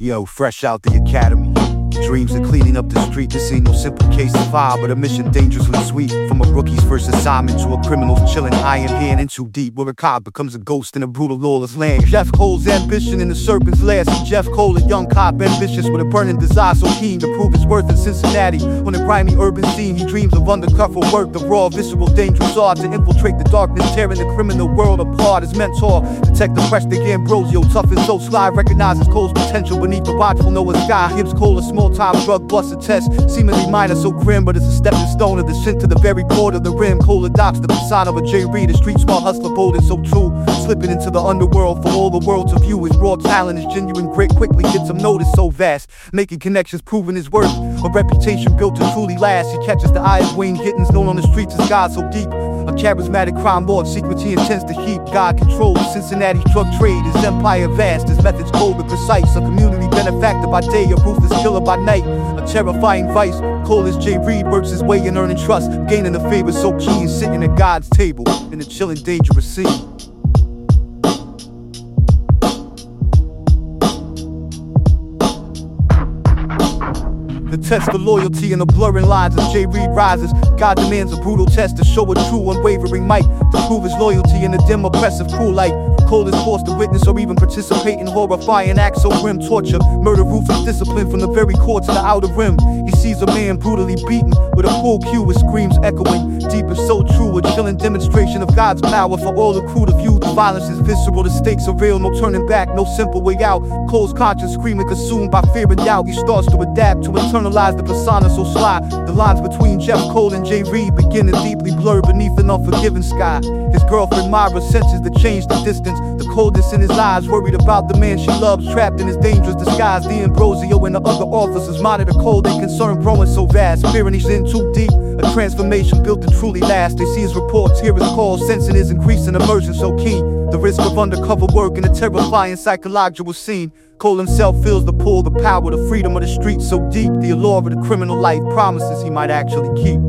Yo, fresh out the academy. Dreams of cleaning up the street. This ain't no simple case of fire, but a mission dangerously sweet. From a rookie's first assignment to a criminal's chilling iron hand in too deep, where a cop becomes a ghost in a brutal, lawless land. Jeff Cole's ambition in the serpent's. See Jeff Cole, a young cop, ambitious with a burning desire, so keen to prove his worth in Cincinnati. On a grimy urban scene, he dreams of undercover work, the raw, visceral, dangerous art to infiltrate the darkness, tearing the criminal world apart. His mentor, Detective Preston D'Ambrosio, tough and so sly, recognizes Cole's potential beneath the watchful Noah sky. Gives Cole a small time drug bust a test, seemingly minor, so grim, but it's a stepping stone of the shit to the very core of the rim. Cole adopts the facade of a J. Reed, a street smart hustler, bold and so true. Slipping into the underworld for all the world to view. His raw talent, is genuine grit quickly gets him noticed so vast. Making connections, proving his worth. A reputation built to truly last. He catches the eye of Wayne Gittins, known on the streets as God so deep. Charismatic crime lord, secrets he intends to keep. God controls Cincinnati's drug trade, his empire vast, his methods cold and precise. A community benefactor by day, a ruthless killer by night. A terrifying vice. Cole as J. Reed works his way in earning trust, gaining the favor so keen, sitting at God's table in a chilling, dangerous scene. The test for loyalty and the blurring lines as J. Reed rises. God demands a brutal test to show a true, unwavering might. To prove his loyalty in the dim, oppressive, cruel light. Cole is forced to witness or even participate in horrifying acts of grim torture. Murder, ruthless discipline from the very core to the outer rim. He sees a man brutally beaten with a full cue with screams echoing. Deep and so true, a chilling demonstration of God's power for all the crew to view. The violence is visceral, the stakes are real, no turning back, no simple way out. Cole's conscience screaming, consumed by fear and doubt. He starts to adapt to internalize the persona so sly. The lines between Jeff Cole and J. Reed begin to deeply blur beneath an unforgiving sky. His girlfriend Myra senses the change, the distance, the coldness in his eyes, worried about the man she loves, trapped in his dangerous disguise. D'Ambrosio and the other officers monitor cold and concern growing so vast, fearing he's in too deep. A transformation built to truly last. They see his reports, hear his calls, sensing his increasing immersion so keen. The risk of undercover work in a terrifying psychological scene. Cole himself feels the pull, the power, the freedom of the streets so deep. The allure of the criminal life promises he might actually keep.